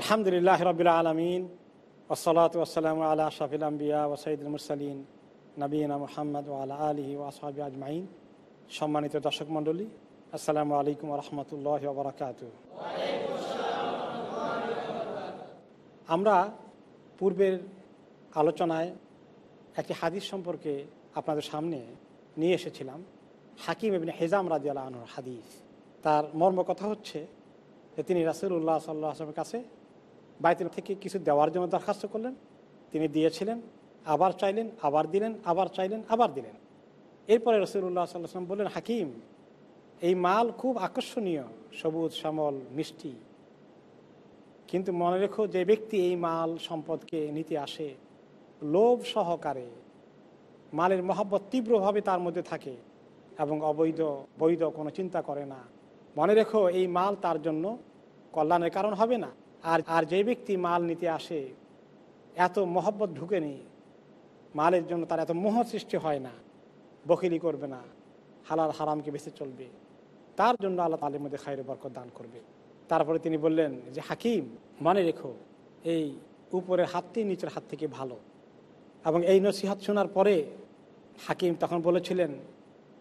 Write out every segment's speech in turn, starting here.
আলহামদুলিল্লাহ রবিল আলমিন ওসলাত ওসালাম আলা শাফিল আম্বিয়া ওসাইদুল মুরসালিন নবীনা মোহাম্মদ ওয়ালা আলহি ওয়াসাবি আজমাইন। সম্মানিত দর্শক মণ্ডলী, আসসালামু আলাইকুম রহমতুল্লাহ বরকাত আমরা পূর্বের আলোচনায় একটি হাদিস সম্পর্কে আপনাদের সামনে নিয়ে এসেছিলাম, হাকিম এবিন হেজাম রাজিয়াল আনহর হাদিস। তার মর্ম কথা হচ্ছে তিনি রাসুল্লাহ সাল্লাহ আসলামের কাছে বাইতুল থেকে কিছু দেওয়ার জন্য দরখাস্ত করলেন। তিনি দিয়েছিলেন, আবার চাইলেন, আবার দিলেন, আবার চাইলেন, আবার দিলেন। এরপরে রসুল্লাহ সাল্লাম বললেন, হাকিম, এই মাল খুব আকর্ষণীয়, সবুজ, শ্যামল, মিষ্টি। কিন্তু মনে রেখো যে ব্যক্তি এই মাল সম্পদকে নিতে আসে, লোভ সহকারে, মালের মহাব্বত তীব্রভাবে তার মধ্যে থাকে এবং অবৈধ, বৈধ কোনো চিন্তা করে না। মনে রেখো এই মাল তার জন্য কল্যাণের কারণ হবে না। আর আর যে ব্যক্তি মাল নিতে আসে, এত মহব্বত ঢুকে নেই। মালের জন্য তার এত মোহ সৃষ্টি হয় না। বকিলি করবে না। হালাল হারামকে বেঁচে চলবে। তার জন্য আল্লাহ তালের মধ্যে খায়ের বরকত দান করবে। তারপরে তিনি বললেন যে, হাকিম, মনে রেখো, এই উপরের হাতটি নিচের হাত থেকে ভালো। এবং এই নসিহাত শোনার পরে হাকিম তখন বলেছিলেন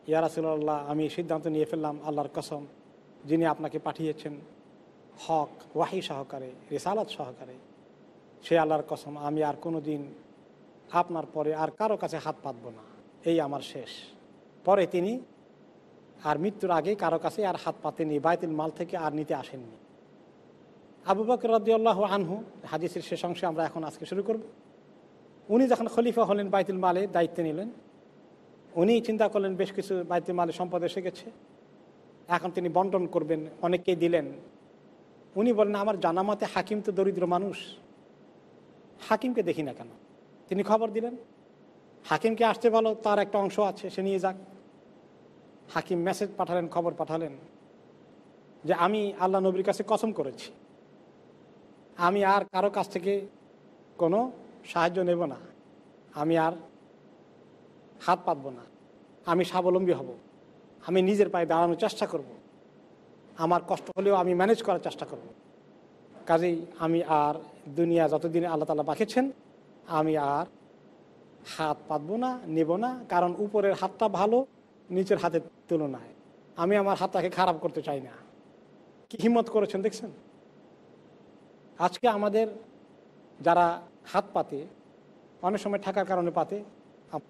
ইয়ারাসুল্লাহ আমি সিদ্ধান্ত নিয়ে ফেললাম আল্লাহর কসম, যিনি আপনাকে পাঠিয়েছেন। হক, ওয়াহি সহকারে, রেসালাত সহকারে। সে আল্লাহর কসম, আমি আর কোনো দিন আপনার পরে আর কারও কাছে হাত পাতব না। এই আমার শেষ। পরে তিনি আর মৃত্যুর আগে কারও কাছে আর হাত পাতেনি বাইতুল মাল থেকে আর নিতে আসেননি। আবু বকর রদিয়াল্লাহ আনহু, হাদিসের শেষ অংশে আমরা এখন আজকে শুরু করব। উনি যখন খলিফা হলেন বাইতুল মালে, দায়িত্ব নিলেন। উনি চিন্তা করলেন, বেশ কিছু বাইতুল মালে সম্পদ এসে গেছে। এখন তিনি বন্টন করবেন, অনেককেই দিলেন। উনি বলেন, আমার জানামাতে হাকিম তো দরিদ্র মানুষ। হাকিমকে দেখি না কেন? তিনি খবর দিলেন, হাকিমকে আসতে বলো, তার একটা অংশ আছে, সে নিয়ে যাক। হাকিম মেসেজ পাঠালেন, খবর পাঠালেন যে, আমি আল্লাহ নবীর কাছে কসম করেছি। আমি আর কারও কাছ থেকে কোনো সাহায্য নেব না। আমি আর হাত পাতব না। আমি স্বাবলম্বী হব। আমি নিজের পায়ে দাঁড়ানোর চেষ্টা করব। আমার কষ্ট হলেও আমি ম্যানেজ করার চেষ্টা করব। কাজেই আমি আর দুনিয়া যতদিন আল্লাহ তালা বাঁকেছেন, আমি আর হাত পাতবো না, নেব না, কারণ উপরের হাতটা ভালো, নিচের হাতের তুলনায়। আমি আমার হাতটাকে খারাপ করতে চাই না। কি হিম্মত করেছেন দেখছেন? আজকে আমাদের যারা হাত পাতে, অনেক সময় থাকার কারণে পাতে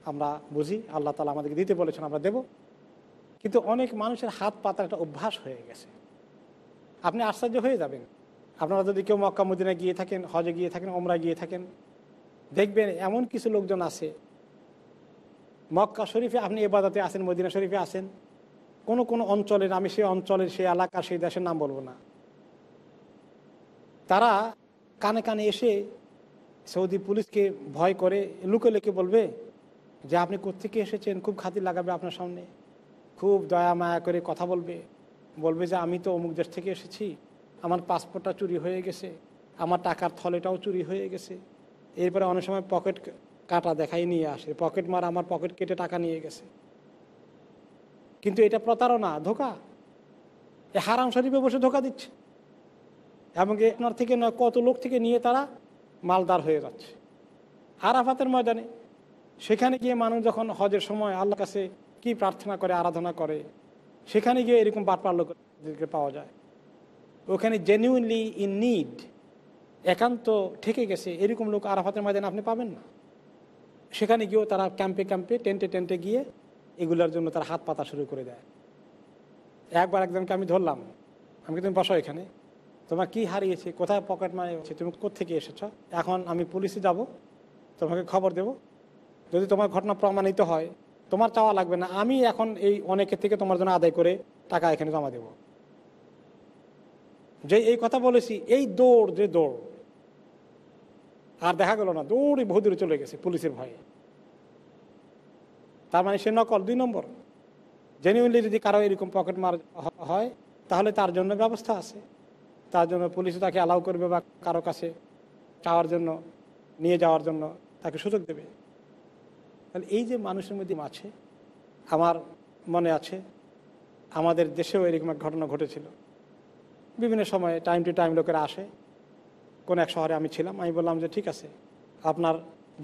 আমরা বুঝি, আল্লাহ তালা আমাদেরকে দিতে বলেছেন, আমরা দেব। কিন্তু অনেক মানুষের হাত পাতার একটা অভ্যাস হয়ে গেছে। আপনি আশ্চর্য হয়ে যাবেন। আপনারা যদি কেউ মক্কা মদিনা গিয়ে থাকেন, হজে গিয়ে থাকেন ওমরা গিয়ে থাকেন, দেখবেন এমন কিছু লোকজন আছে। মক্কা শরীফে আপনি এবাদাতে আসেন মদিনা শরীফে আসেন কোনো কোনো অঞ্চলের আমি সেই অঞ্চলের, সেই এলাকার, সেই দেশের নাম বলব না। তারা কানে কানে এসে সৌদি পুলিশকে ভয় করে, লুকে লুকে বলবে যে, আপনি কোথেকে এসেছেন? খুব খাতির লাগাবে আপনার সামনে। খুব দয়া মায়া করে কথা বলবে। বলবে যে, আমি তো অমুক দেশ থেকে এসেছি। আমার পাসপোর্টটা চুরি হয়ে গেছে। আমার টাকার থলেটাও চুরি হয়ে গেছে। এরপরে অনেক সময় পকেট কাটা দেখাই নিয়ে আসে। পকেট মার আমার পকেট কেটে টাকা নিয়ে গেছে। কিন্তু এটা প্রতারণা, ধোকা। এ হারাম শরীফে বসে ধোকা দিচ্ছে। এবং আপনার থেকে নয়, কত লোক থেকে নিয়ে তারা মালদার হয়ে যাচ্ছে। আরাফাতের ময়দানে। সেখানে গিয়ে মানুষ যখন হজের সময় আল্লাহ কাছে কি প্রার্থনা করে, আরাধনা করে, সেখানে গিয়ে এরকম বাটপার লোকদেরকে পাওয়া যায়। ওখানে জেনুইনলি ইন নিড একান্ত ঠেকে গেছে, এরকম লোক আরাফাতের ময়দানে আপনি পাবেন না। সেখানে গিয়েও তারা ক্যাম্পে ক্যাম্পে টেন্টে টেন্টে গিয়ে এগুলোর জন্য তারা হাত পাতা শুরু করে দেয়। একবার একজনকে আমি ধরলাম, আমি তুমি বসো এখানে। তোমার কি হারিয়েছে? কোথায় পকেট মারিয়েছে তুমি কোথেকে এসেছ? এখন আমি পুলিশে যাব, তোমাকে খবর দেব। যদি তোমার ঘটনা প্রমাণিত হয় তোমার চাওয়া লাগবে না, আমি এখন এই অনেকের থেকে তোমার জন্য আদায় করে টাকা এখানে জমা দেব। যে এই কথা বলেছি, এই দৌড় যে দৌড়, আর দেখা গেল না, দৌড়ে বহু দূরে চলে গেছে পুলিশের ভয়ে। তার মানে সে নকল, দুই নম্বর। জেনুইনলি যদি কারও এরকম পকেট মার হয়, তাহলে তার জন্য ব্যবস্থা আছে। তার জন্য পুলিশ তাকে অ্যালাউ করবে বা কারও কাছে চাওয়ার জন্য, নিয়ে যাওয়ার জন্য তাকে সুযোগ দেবে। তাহলে এই যে মানুষের মধ্যে আছে, আমার মনে আছে, আমাদের দেশেও এরকম এক ঘটনা ঘটেছিল। বিভিন্ন সময়ে টাইম টু টাইম লোকেরা আসে, কোন এক শহরে আমি ছিলাম, আমি বললাম যে ঠিক আছে, আপনার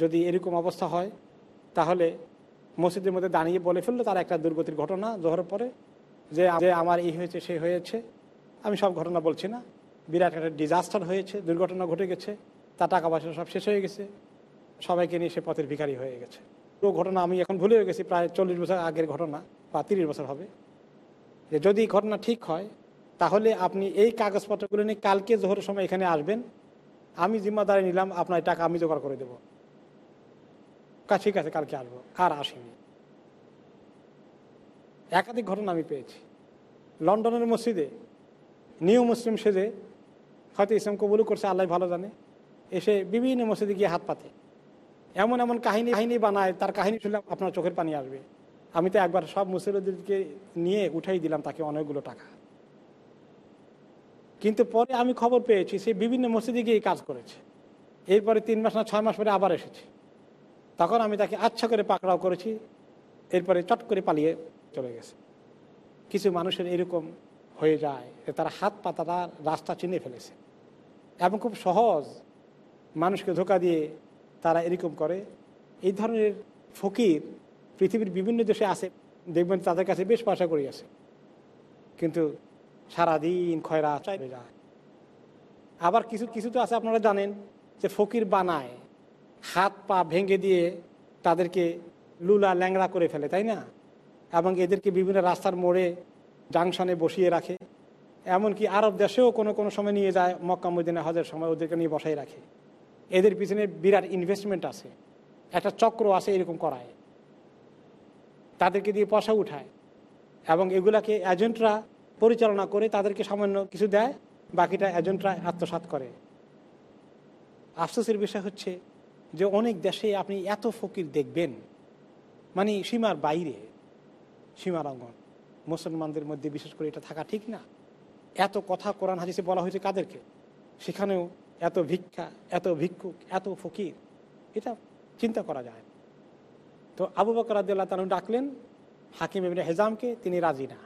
যদি এরকম অবস্থা হয়, তাহলে মসজিদের মধ্যে দাঁড়িয়ে বলে ফেলল তার একটা দুর্গতির ঘটনা জোহরের পরে, যে আমার এই হয়েছে, সে হয়েছে, আমি সব ঘটনা বলছি না। বিরাট একটা ডিজাস্টার হয়েছে, দুর্ঘটনা ঘটে গেছে, তার টাকা পয়সা সব শেষ হয়ে গেছে, সবাইকে নিয়ে সে পথের ভিখারি হয়ে গেছে। ঘটনা আমি এখন ভুলে গেছি, প্রায় চল্লিশ বছর আগের ঘটনা বা তিরিশ বছর হবে। যে যদি ঘটনা ঠিক হয়, তাহলে আপনি এই কাগজপত্রগুলো নিয়ে কালকে জোহরের সময় এখানে আসবেন। আমি জিম্মাদারি নিলাম, আপনার টাকা আমি জোগাড় করে দেবো। ঠিক আছে, কালকে আসব, আর আসেনি। একাধিক ঘটনা আমি পেয়েছি। লন্ডনের মসজিদে, নিউ মুসলিম সেজে, হয়তো ইসলাম কবুলও করছে, আল্লাহ ভালো জানে, এসে বিভিন্ন মসজিদে গিয়ে হাত পাতে। এমন এমন কাহিনী কাহিনী বানায়, তার কাহিনী শুনলে আপনার চোখের পানি আসবে। আমি তো একবার সব মুসলিমদেরকে নিয়ে উঠাই দিলাম তাকে অনেকগুলো টাকা। কিন্তু পরে আমি খবর পেয়েছি, সে বিভিন্ন মসজিদে গিয়ে কাজ করেছে। এরপরে তিন মাস না ছয় মাস পরে আবার এসেছে। তখন আমি তাকে আচ্ছা করে পাকড়াও করেছি, এরপরে চট করে পালিয়ে চলে গেছে। কিছু মানুষের এরকম হয়ে যায় যে তারা হাত পাতাটা রাস্তা চিনে ফেলেছে। এবং খুব সহজ মানুষকে ধোকা দিয়ে তারা এরকম করে। এই ধরনের ফকির পৃথিবীর বিভিন্ন দেশে আছে। দেখবেন তাদের কাছে বেশ পয়সা করি আছে। কিন্তু সারাদিন খয়রা চাইলে যায় আবার কিছু কিছু তো আছে আপনারা জানেন যে ফকির বানায়, হাত পা ভেঙে দিয়ে তাদেরকে লুলা ল্যাংড়া করে ফেলে, তাই না? এবং এদেরকে বিভিন্ন রাস্তার মোড়ে, জাংশনে বসিয়ে রাখে। এমনকি আরব দেশেও কোনো কোনো সময় নিয়ে যায়, মক্কা মদিনা হজের সময় ওদেরকে নিয়ে বসাই রাখে। এদের পিছনে বিরাট ইনভেস্টমেন্ট আছে। একটা চক্র আছে এরকম করায়। তাদেরকে দিয়ে পয়সা উঠায় এবং এগুলাকে এজেন্টরা পরিচালনা করে তাদেরকে সামান্য কিছু দেয়, বাকিটা এজেন্টরা আত্মসাত করে। আফসোসের বিষয় হচ্ছে যে অনেক দেশে আপনি এত ফকির দেখবেন মানে সীমার বাইরে, সীমার অঙ্গন। মুসলমানদের মধ্যে বিশেষ করে এটা থাকা ঠিক না। এত কথা কোরআন, হাদিসে বলা হয়েছে কাদেরকে? সেখানেও এত ভিক্ষা, এত ভিক্ষুক, এত ফকির, এটা চিন্তা করা যায় তো আবু বকর আদুল্লাহ তালু ডাকলেন, হাকিম এমনি হেজামকে, তিনি রাজি না,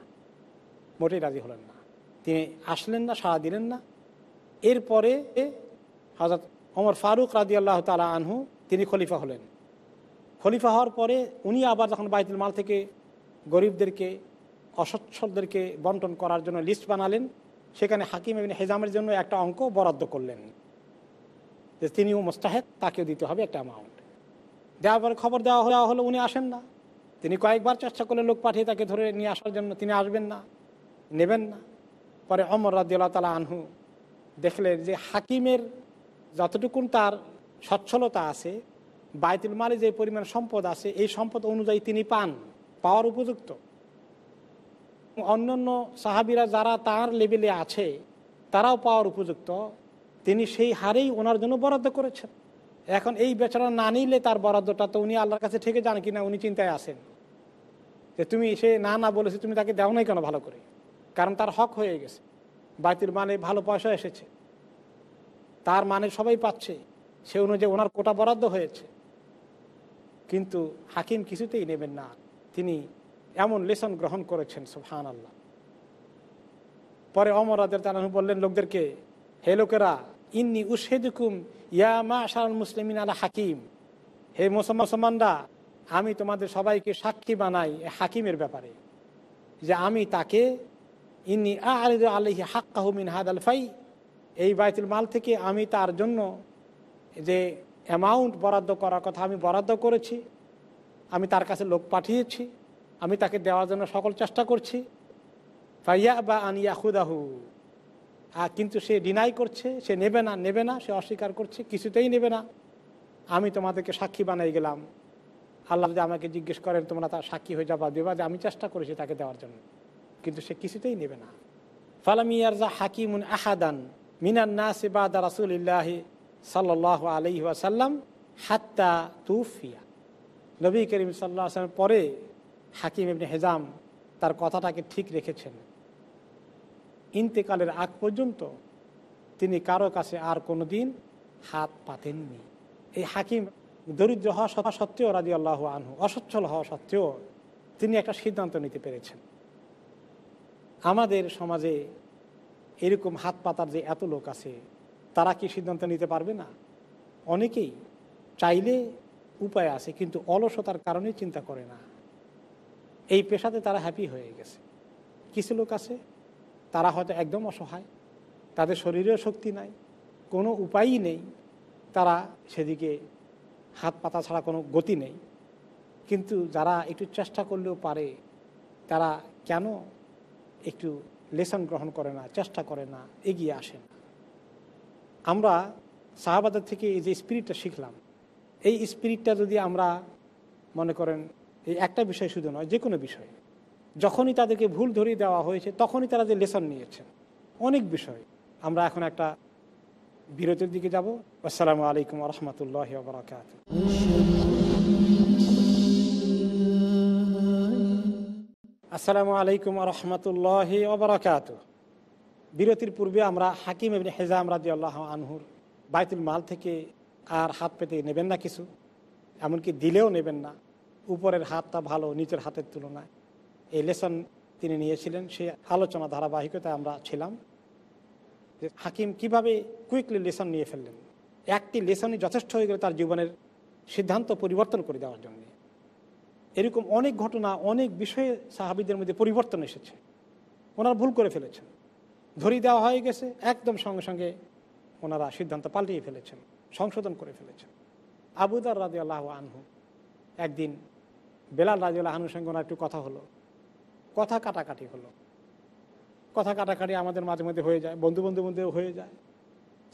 মোটেই রাজি হলেন না। তিনি আসলেন না, সাড়া দিলেন না। এরপরে হজরত ওমর ফারুক রাজি আল্লাহ তালা আনহু, তিনি খলিফা হলেন। খলিফা হওয়ার পরে উনি আবার যখন বাইতুল মাল থেকে গরিবদেরকে, অসচ্ছলদেরকে বন্টন করার জন্য লিস্ট বানালেন, সেখানে হাকিম এবিন হেজামের জন্য একটা অঙ্ক বরাদ্দ করলেন। যে তিনিও মোস্তাহেদ, তাকেও দিতে হবে একটা অ্যামাউন্ট দেওয়ার পরে খবর দেওয়া দেওয়া হলো উনি আসেন না। তিনি কয়েকবার চেষ্টা করলে লোক পাঠিয়ে তাকে ধরে নিয়ে আসার জন্য তিনি আসবেন না, নেবেন না। পরে অমর রাজিউল্লাহ তালা আনহু দেখলেন যে হাকিমের যতটুকুন তার সচ্ছলতা আছে, বাইতুল মালে যে পরিমাণ সম্পদ আছে, এই সম্পদ অনুযায়ী তিনি পান, পাওয়ার উপযুক্ত। অন্যান্য সাহাবিরা যারা তার লেভেলে আছে, তারাও পাওয়ার উপযুক্ত। তিনি সেই হারেই ওনার জন্য বরাদ্দ করেছেন। এখন এই বেচারা না নিলে তার বরাদ্দটা তো উনি আল্লাহর কাছে থেকে যান কিনা উনি চিন্তায় আসেন যে তুমি সে না না বলেছে, তুমি তাকে দেও নাই কেন ভালো করে? কারণ তার হক হয়ে গেছে। বাইতুল মানে ভালো পয়সা এসেছে। তার মানে সবাই পাচ্ছে। সে অনুযায়ী ওনার কোটা বরাদ্দ হয়েছে। কিন্তু হাকিম কিছুতেই নেবেন না। তিনি এমন লেসন গ্রহণ করেছেন সুহান আল্লাহ পরে অমর আদের তালাহু বললেন, লোকদেরকে, হে লোকেরা ইন্নি উশেদুকুম ইয়া মা শাহুল মুসলিমিন আলা হাকিম। হে মুসলমানরা, আমি তোমাদের সবাইকে সাক্ষী বানাই হাকিমের ব্যাপারে যে আমি তাকে ইন্নি আলিদ আলহি হাক্কাহমিন হাদ আল ফাই এই বাইতুল মাল থেকে আমি তার জন্য যে অ্যামাউন্ট বরাদ্দ করার কথা আমি বরাদ্দ করেছি, আমি তার কাছে লোক পাঠিয়েছি, আমি তাকে দেওয়ার জন্য সকল চেষ্টা করছি। ফাইয়া বা আনিয়া খুদাহু কিন্তু সে ডিনাই করছে, সে নেবে না নেবে না, সে অস্বীকার করছে, কিছুতেই নেবে না। আমি তোমাদেরকে সাক্ষী বানাই গেলাম। আল্লাহ যদি আমাকে জিজ্ঞেস করেন, তোমরা তার সাক্ষী হয়ে যাবা যে আমি চেষ্টা করেছি তাকে দেওয়ার জন্য। কিন্তু সে কিছুতেই নেবে না। ফালামিয়ারজা হাকিমুন আহাদান মিনান না সেবাদা রাসুলিল্লাহ সাল্লাহ আলহি আসাল্লাম হাত্তা তুফিয়া। নবী করিম আসলামের পরে হাকিম এমনি হেজাম তার কথাটাকে ঠিক রেখেছেন। ইন্তেকালের আগ পর্যন্ত তিনি কারও কাছে আর কোনো দিন হাত পাতেননি। এই হাকিম দরিদ্র হওয়া সত্ত্বেও রাজি আল্লাহ আনহু, অসচ্ছল হওয়া সত্ত্বেও তিনি একটা সিদ্ধান্ত নিতে পেরেছেন। আমাদের সমাজে এরকম হাত পাতার যে এত লোক আছে, তারা কি সিদ্ধান্ত নিতে পারবে না? অনেকেই চাইলে উপায় আছে, কিন্তু অলসতার কারণে চিন্তা করে না। এই পেশাতে তারা হ্যাপি হয়ে গেছে। কিছু লোক আছে তারা হয়তো একদম অসহায়, তাদের শরীরেও শক্তি নাই, কোনো উপায়ই নেই, তারা সেদিকে হাত পাতা ছাড়া কোনো গতি নেই। কিন্তু যারা একটু চেষ্টা করলেও পারে, তারা কেন একটু লেসন গ্রহণ করে না, চেষ্টা করে না, এগিয়ে আসে না? আমরা শাহবাদের থেকে এই যে স্পিরিটটা শিখলাম, এই স্পিরিটটা যদি আমরা মনে করেন, এই একটা বিষয় শুধু নয়, যে কোনো বিষয় যখনই তাদেরকে ভুল ধরিয়ে দেওয়া হয়েছে, তখনই তারা যে লেসন নিয়েছেন অনেক বিষয়। আমরা এখন একটা বিরতির দিকে যাব। আসসালামু আলাইকুম রহমতুল্লাহ বরাকাত আসসালামু আলাইকুম রহমতুল্লাহ ওবরাকাত বিরতির পূর্বে আমরা হাকিম এমনি হেজাম রাজি আল্লাহ আনহুর বাইতুল মাল থেকে আর হাত পেতে নেবেন না কিছু, এমনকি দিলেও নেবেন না। উপরের হাতটা ভালো, নিচের হাতের তুলনায়। এই লেসন তিনি নিয়েছিলেন, সে আলোচনা ধারাবাহিকতায় আমরা ছিলাম যে হাকিম কীভাবে কুইকলি লেসন নিয়ে ফেললেন। একটি লেসনই যথেষ্ট হয়ে গেল তার জীবনের সিদ্ধান্ত পরিবর্তন করে দেওয়ার জন্য। এরকম অনেক ঘটনা, অনেক বিষয়ে সাহাবিদের মধ্যে পরিবর্তন এসেছে। ওনারা ভুল করে ফেলেছেন। ধরিয়ে দেওয়া হয়ে গেছে, একদম সঙ্গে সঙ্গে ওনারা সিদ্ধান্ত পাল্টিয়ে ফেলেছেন, সংশোধন করে ফেলেছেন। আবুদার রাজি আল্লাহ আনহু একদিন বেলাল রাজি আল্লাহ আনহুর সঙ্গে ওনার একটু কথা হলো। কথা কাটাকাটি হলো। কথা কাটাকাটি আমাদের মাঝে মধ্যে হয়ে যায়, বন্ধু বন্ধু মধ্যে হয়ে যায়।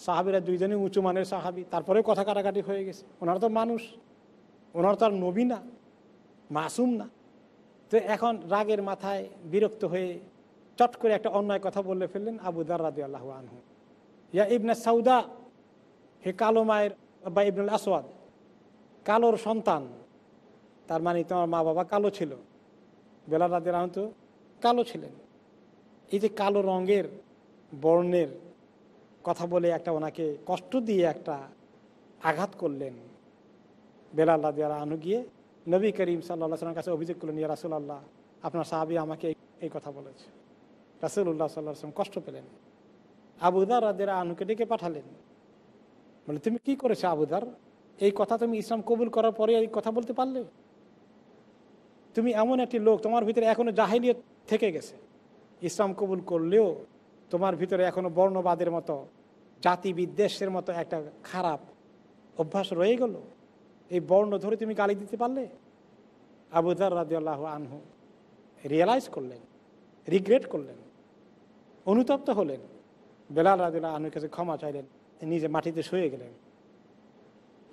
সাহাবিরা দুইজনই উঁচু মানের সাহাবি তারপরে কথা কাটাকাটি হয়ে গেছে। ওনারা তো মানুষ, ওনারা তো আর নবী না, মাসুম না। তো এখন রাগের মাথায় বিরক্ত হয়ে চট করে একটা অন্যায় কথা বলে ফেললেন আবু দার রাদি আল্লাহ আনহু। ইয়া ইবনা সাউদা, হে কালো মায়ের বা ইবনুল আসওয়াদ, কালোর সন্তান, তার মানে তোমার মা বাবা কালো ছিল। বেলা রাদি আহম তো কালো ছিলেন। এই যে কালো রঙের বর্ণের কথা বলে একটা ওনাকে কষ্ট দিয়ে একটা আঘাত করলেন বেলাল রাদি আনহু গিয়ে, নবী করিম সাল্লাহ সাল্লাম কাছে অভিযোগ করলেন, ইয়া রাসুল্লাহ আপনার সাহাবি আমাকে এই কথা বলেছে। রাসুল্লাহ সাল্লাহ কষ্ট পেলেন। আবুদার রাদের আনুকে ডেকে পাঠালেন। বলে, তুমি কি করেছ আবুদার এই কথা তুমি ইসলাম কবুল করার পরে এই কথা বলতে পারলে? তুমি এমন একটি লোক, তোমার ভিতরে এখনও জাহিলিয়ত থেকে গেছে। ইসলাম কবুল করলেও তোমার ভিতরে এখনও বর্ণবাদের মতো, জাতি বিদ্বেষের মতো একটা খারাপ অভ্যাস রয়ে গেল। এই বর্ণ ধরে তুমি গালি দিতে পারলে? আবুদার রাজিয়াল্লাহ আনহু রিয়েলাইজ করলেন রিগ্রেট করলেন, অনুতপ্ত হলেন। বেলাল রাজিউল্লাহ আনহুর কাছে ক্ষমা চাইলেন, নিজে মাটিতে শুয়ে গেলেন।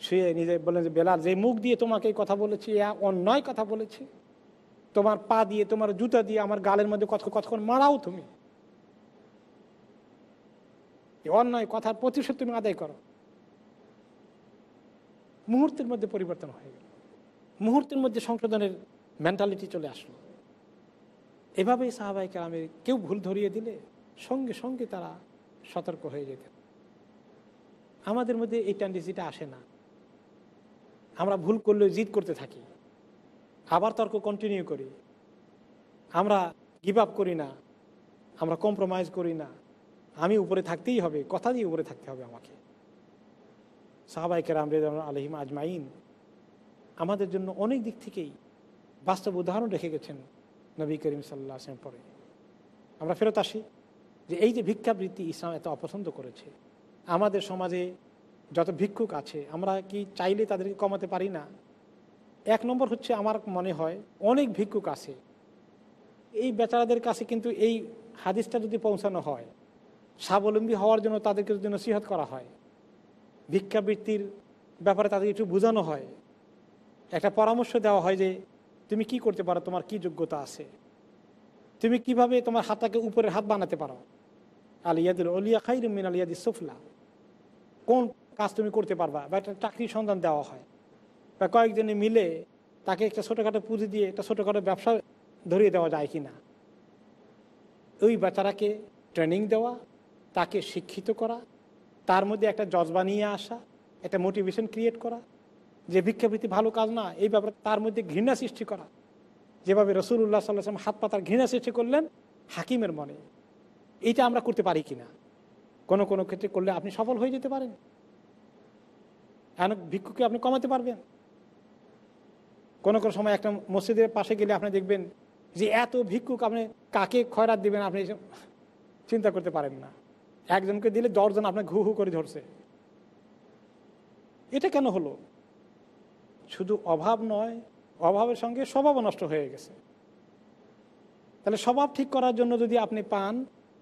শুয়ে নিজে বললেন যে, বেলাল, যে মুখ দিয়ে তোমাকে কথা বলেছি অন্যায় কথা বলেছি। তোমার পা দিয়ে, তোমার জুতা দিয়ে, আমার গালের মধ্যে কত কতক্ষণ মারাও তুমি? অন্যায় কথার প্রতিশোধ তুমি আদায় করো। মুহূর্তের মধ্যে পরিবর্তন হয়ে গেল। মুহূর্তের মধ্যে সংশোধনের মেন্টালিটি চলে আসলো। এভাবেই সাহাবাই কালামের কেউ ভুল ধরিয়ে দিলে সঙ্গে সঙ্গে তারা সতর্ক হয়ে যেতেন আমাদের মধ্যে এই টেন্ডেন্সিটা আসে না। আমরা ভুল করলেও জিদ করতে থাকি। আবার তর্ক কন্টিনিউ করি। আমরা গিভ আপ করি না। আমরা কম্প্রোমাইজ করি না। আমি উপরে থাকতেই হবে, কথা দিয়ে উপরে থাকতে হবে আমাকে। সাহাবাই কেরাম রেজান আলহিম আজমাইন আমাদের জন্য অনেক দিক থেকেই বাস্তব উদাহরণ রেখে গেছেন নবী করিম সাল্লাহ আসলাম পরে। আমরা ফেরত আসি যে এই যে ভিক্ষাবৃত্তি ইসলাম এত অপছন্দ করেছে। আমাদের সমাজে যত ভিক্ষুক আছে, আমরা কি চাইলে তাদেরকে কমাতে পারি না? এক নম্বর হচ্ছে আমার মনে হয় অনেক ভিক্ষুক আছে। এই বেচারাদের কাছে কিন্তু এই হাদিসটা যদি পৌঁছানো হয়, স্বাবলম্বী হওয়ার জন্য তাদেরকে যদি নসিহত করা হয়, ভিক্ষাবৃত্তির ব্যাপারে তাদেরকে একটু বোঝানো হয়, একটা পরামর্শ দেওয়া হয় যে, তুমি কি করতে পারো? তোমার কি যোগ্যতা আছে? তুমি কীভাবে তোমার হাতটাকে উপরের হাত বানাতে পারো? আলিয়াদুল অলিয়া খাই রুমিন আলিয়াদি সুফলা। কোন কাজ তুমি করতে পারবা? বা একটা চাকরির সন্ধান দেওয়া হয়। বা কয়েকজনে মিলে তাকে একটা ছোটোখাটো পুঁজি দিয়ে একটা ছোটোখাটো ব্যবসা ধরিয়ে দেওয়া যায় কি না ওই বেচারাকে ট্রেনিং দেওয়া, তাকে শিক্ষিত করা, তার মধ্যে একটা জজবা নিয়ে আসা, একটা মোটিভেশন ক্রিয়েট করা, যে ভিক্ষাবৃত্তি ভালো কাজ না, এই ব্যাপারে তার মধ্যে ঘৃণা সৃষ্টি করা। যেভাবে রসুল্লাহ সাল্লাম হাত পাতার ঘৃণা সৃষ্টি করলেন হাকিমের মনে। এইটা আমরা করতে পারি কি না কোনো কোনো ক্ষেত্রে করলে আপনি সফল হয়ে যেতে পারেন। এমন ভিক্ষুকে আপনি কমাতে পারবেন। কোনো কোনো সময় একটা মসজিদের পাশে গেলে আপনি দেখবেন যে এত ভিক্ষুক আপনি কাকে খয়রাত দিবেন আপনি চিন্তা করতে পারেন না। একজনকে দিলে দশজন আপনার ঘু হু করে ধরছে। এটা কেন হলো? শুধু অভাব নয়, অভাবের সঙ্গে স্বভাবও নষ্ট হয়ে গেছে। তাহলে স্বভাব ঠিক করার জন্য যদি আপনি পান,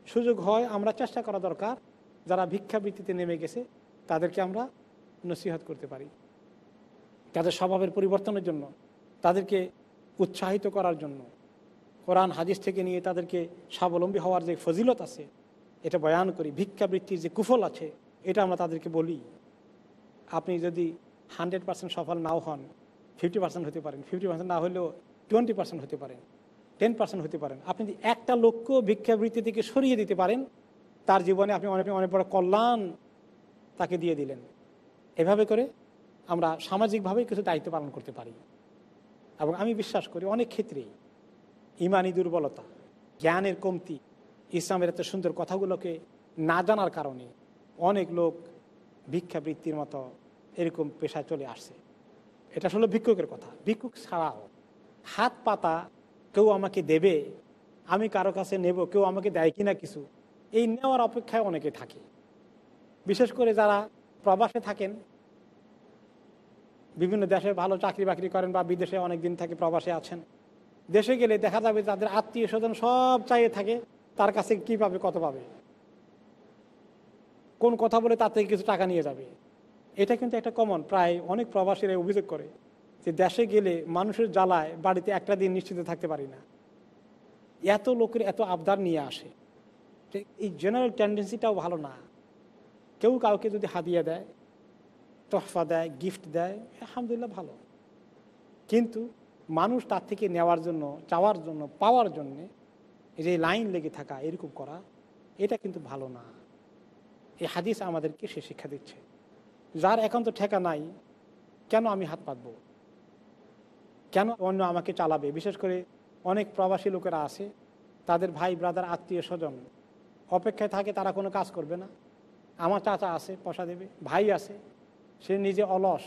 সুযোগ হয়, আমরা চেষ্টা করা দরকার, যারা ভিক্ষাবৃত্তিতে নেমে গেছে, তাদেরকে আমরা নসিহত করতে পারি। তাদের স্বভাবের পরিবর্তনের জন্য, তাদেরকে উৎসাহিত করার জন্য, কোরআন, হাদিস থেকে নিয়ে তাদেরকে স্বাবলম্বী হওয়ার যে ফজিলত আছে, এটা বয়ান করি, ভিক্ষাবৃত্তির যে কুফল আছে, এটা আমরা তাদেরকে বলি। আপনি যদি হান্ড্রেড পার্সেন্ট সফল নাও হন, ফিফটি পার্সেন্ট হতে পারেন, ফিফটি পার্সেন্ট না হলেও টোয়েন্টি পার্সেন্ট হতে পারেন, টেন পার্সেন্ট হতে পারেন। আপনি যদি একটা লক্ষ্য ভিক্ষাবৃত্তি থেকে সরিয়ে দিতে পারেন, তার জীবনে আপনি অনেক অনেক বড় কল্যাণ তাকে দিয়ে দিলেন। এভাবে করে আমরা সামাজিকভাবে কিছু দায়িত্ব পালন করতে পারি। এবং আমি বিশ্বাস করি অনেক ক্ষেত্রেই ইমানি দুর্বলতা, জ্ঞানের কমতি, ইসলামের এত সুন্দর কথাগুলোকে না জানার কারণে অনেক লোক ভিক্ষাবৃত্তির মতো এরকম পেশায় চলে আসছে। এটা আসলে ভিক্ষুকের কথা। ভিক্ষুক ছাড়াও হাত পাতা কেউ আমাকে দেবে, আমি কারও কাছে নেব, কেউ আমাকে দেয় কিনা কিছু, এই নেওয়ার অপেক্ষায় অনেকে থাকে। বিশেষ করে যারা প্রবাসে থাকেন বিভিন্ন দেশে ভালো চাকরি বাকরি করেন বা বিদেশে অনেক দিন থেকে প্রবাসে আছেন। দেশে গেলে দেখা যাবে তাদের আত্মীয় স্বজন সব চাইয়ে থাকে, তার কাছে কি পাবে, কত পাবে? কোন কথা বলে তার থেকে কিছু টাকা নিয়ে যাবে? এটা কিন্তু একটা কমন প্রায় অনেক প্রবাসীরা অভিযোগ করে যে দেশে গেলে মানুষের জ্বালায় বাড়িতে একটা দিন নিশ্চিত থাকতে পারি না। এত লোকের এত আবদার নিয়ে আসে। এই জেনারেল টেন্ডেন্সিটাও ভালো না। কেউ কাউকে যদি হাদিয়া দেয় তোহফা দেয় গিফট দেয়, আলহামদুলিল্লাহ ভালো। কিন্তু মানুষ তার থেকে নেওয়ার জন্য, চাওয়ার জন্য, পাওয়ার জন্যে যে লাইন লেগে থাকা, এরকম করা, এটা কিন্তু ভালো না। এই হাদিস আমাদেরকে সে শিক্ষা দিচ্ছে। যার এখন তো ঠেকা নাই, কেন আমি হাত পাতব? কেন অন্য আমাকে চালাবে? বিশেষ করে অনেক প্রবাসী লোকেরা আছে, তাদের ভাই ব্রাদার আত্মীয়, স্বজন অপেক্ষায় থাকে, তারা কোনো কাজ করবে না। আমার চাচা আছে, পয়সা দেবে, ভাই আছে সে নিজে অলস।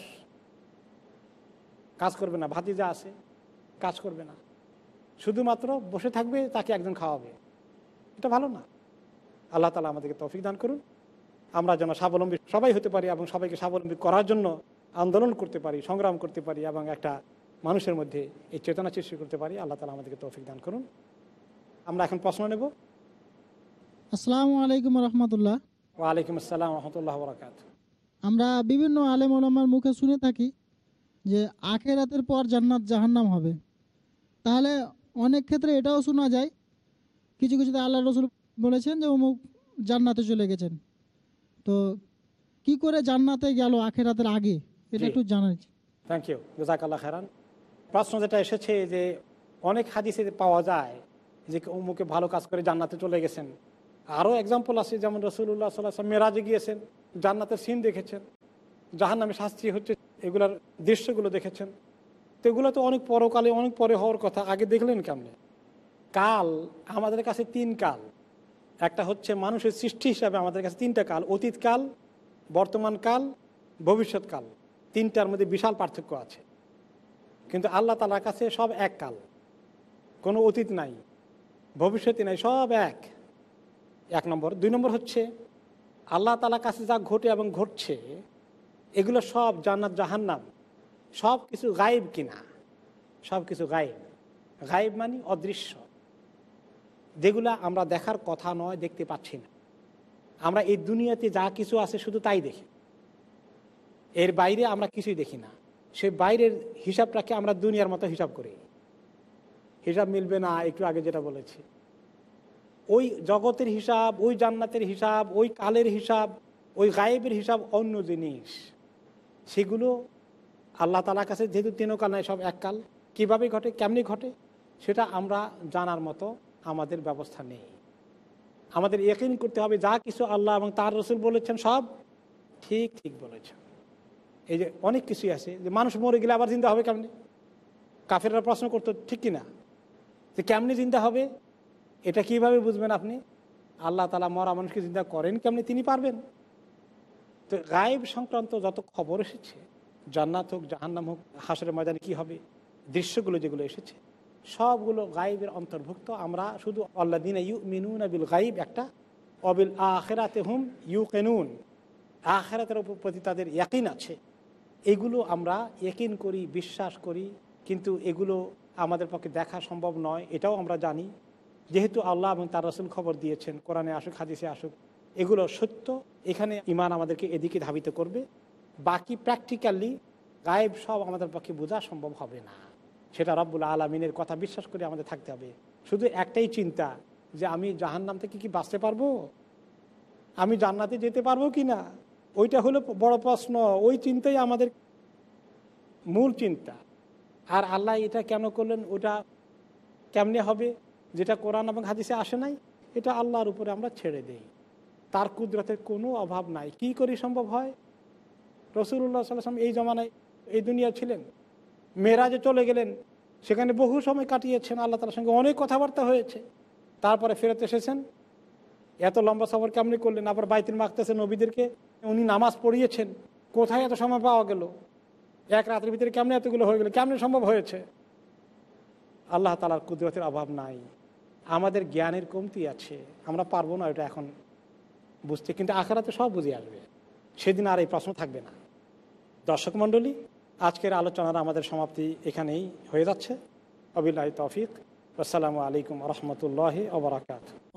কাজ করবে না ভাতিজা আছে কাজ করবে না। শুধুমাত্র বসে থাকবে তাকে একজন খাওয়াবে। এটা ভালো না। আল্লাহ তালা আমাদেরকে তৌফিক দান করুন। আমরা যেন স্বাবলম্বী সবাই হতে পারি এবং সবাইকে স্বাবলম্বী করার জন্য আন্দোলন করতে পারি সংগ্রাম করতে পারি এবং একটা মানুষের মধ্যে এই চেতনা সৃষ্টি করতে পারি। আল্লাহ তালা আমাদেরকে তৌফিক দান করুন। আমরা এখন প্রশ্ন নেব। আসসালামু আলাইকুম রহমতুল্লাহ। ওয়ালাইকুম আসসালাম রহমতুল্লাহ বরাকাত আমরা বিভিন্ন আলেম ওলামার মুখে শুনে থাকি যে আখেরাতের পর জান্নাত জাহান্নাম হবে। তাহলে অনেক ক্ষেত্রে এটাও শোনা যায় কিছু কিছুতে আল্লাহ রসুল বলেছেন যে অমুক জান্নাতে চলে গেছেন। তো কি করে জান্নাতে গেল আখেরাতের আগে? এটা। একটু জানাই থ্যাংক ইউ জাজাকাল্লাহ খেরান প্রশ্ন যেটা এসেছে যে অনেক হাদিসে পাওয়া যায় যে অমুকে ভালো কাজ করে জান্নাতে চলে গেছেন। আরও এক্সাম্পল আছে যেমন রসুল্লাহ সাল্লাহ মেরাজে গিয়েছেন। জান্নাতের সিন দেখেছেন জাহান নামে শাস্তি হচ্ছে, এগুলার দৃশ্যগুলো দেখেছেন। তো এগুলো তো অনেক পরকালে, অনেক পরে হওয়ার কথা, আগে দেখলেন কেমনে? কাল, আমাদের কাছে তিন কাল। একটা হচ্ছে মানুষের সৃষ্টি হিসাবে আমাদের কাছে তিনটা কাল অতীতকাল বর্তমান কাল ভবিষ্যৎকাল তিনটার মধ্যে বিশাল পার্থক্য আছে। কিন্তু আল্লাহ তালার কাছে সব এক কাল। কোনো অতীত নাই ভবিষ্যতে নাই, সব এক। এক নম্বর। দুই নম্বর হচ্ছে আল্লাহ তালার কাছে যা ঘটে এবং ঘটছে, এগুলো সব জান্নাত, জাহান্নাম। সব কিছু গায়েব কিনা? সব কিছু গায়েব। গায়েব মানে অদৃশ্য। যেগুলা আমরা দেখার কথা নয়, দেখতে পাচ্ছি না। আমরা এই দুনিয়াতে যা কিছু আছে শুধু তাই দেখি। এর বাইরে আমরা কিছুই দেখি না। সে বাইরের হিসাবটাকে আমরা দুনিয়ার মতো হিসাব করি। হিসাব মিলবে না, একটু আগে যেটা বলেছি। ওই জগতের হিসাব, ওই জান্নাতের হিসাব, ওই কালের হিসাব, ওই গায়েবের হিসাব অন্য জিনিস। সেগুলো আল্লাহ তালার কাছে যেহেতু তিনকাল নাই, সব এককাল। কীভাবে ঘটে, কেমনি ঘটে, সেটা আমরা জানার মতো আমাদের ব্যবস্থা নেই। আমাদের ইয়কিন করতে হবে, যা কিছু আল্লাহ এবং তার রসুল বলেছেন, সব ঠিক ঠিক বলেছেন। এই যে অনেক কিছুই আছে, যে মানুষ মরে গেলে আবার চিন্তা হবে কেমনি? কাফেররা প্রশ্ন করতো, ঠিক কিনা? যে কেমনি চিন্তা হবে? এটা কীভাবে বুঝবেন আপনি? আল্লাহ তালা মরা মানুষকে চিন্তা করেন কেমনি তিনি পারবেন? তো গায়েব সংক্রান্ত যত খবর এসেছে, জান্নাত হোক, জাহান্নাম হোক, হাসরের ময়দানে কি হবে? দৃশ্যগুলো যেগুলো এসেছে, সবগুলো গায়েবের অন্তর্ভুক্ত। আমরা শুধু আল্লাহ দিন ইউ মিনুন আবিল গাইব একটা অবিল আখেরাতে হুম ইউ কেনুন আখেরাতের প্রতি তাদের ইয়াকিন আছে। এগুলো আমরা ইয়াকিন করি, বিশ্বাস করি, কিন্তু এগুলো আমাদের পক্ষে দেখা সম্ভব নয়, এটাও আমরা জানি। যেহেতু আল্লাহ এবং তার রসুল খবর দিয়েছেন, কোরআনে আসুক, হাদিসে আসুক, এগুলো সত্য। এখানে ইমান আমাদেরকে এদিকে ধাবিত করবে। বাকি প্র্যাকটিক্যালি গায়েব সব আমাদের পক্ষে বোঝা সম্ভব হবে না। সেটা রব্বুল আলমিনের কথা বিশ্বাস করে আমাদের থাকতে হবে। শুধু একটাই চিন্তা যে আমি জাহান্নাম থেকে কি বাঁচতে পারব? আমি জান্নাতে যেতে পারব কি না? ওইটা হলো বড় প্রশ্ন। ওই চিন্তাই আমাদের মূল চিন্তা। আর আল্লাহ এটা কেন করলেন? ওটা কেমনে হবে? যেটা কোরআন এবং হাদিসে আসে নাই, এটা আল্লাহর উপরে আমরা ছেড়ে দেই। তার কুদরতের কোনো অভাব নাই। কি করি সম্ভব হয়? রসুল্লাহ সাল্লাম এই জমানায় এই দুনিয়া ছিলেন। মেয়েরাজে চলে গেলেন। সেখানে বহু সময় কাটিয়েছেন। আল্লাহ তালার সঙ্গে অনেক কথাবার্তা হয়েছে। তারপরে ফেরত এসেছেন। এত লম্বা সফর কেমনি করলেন? আবার বাইতিল মাখতেছেন নবীদেরকে উনি নামাজ পড়িয়েছেন। কোথায় এত সময় পাওয়া গেল? এক রাতের ভিতরে কেমনে এতগুলো হয়ে গেল? কেমনে সম্ভব হয়েছে? আল্লাহ তালার কুদরতের অভাব নাই। আমাদের জ্ঞানের কমতি আছে, আমরা পারব না এটা এখন বুঝতে, কিন্তু আখেরাতে সব বুঝে আসবে। সেদিন আর এই প্রশ্ন থাকবে না। দর্শক মণ্ডলী, আজকের আলোচনার আমাদের সমাপ্তি এখানেই হয়ে যাচ্ছে। অবিল্লাহ তৌফিক। আসসালামু আলাইকুম রহমতুল্লাহ ওবরাকাত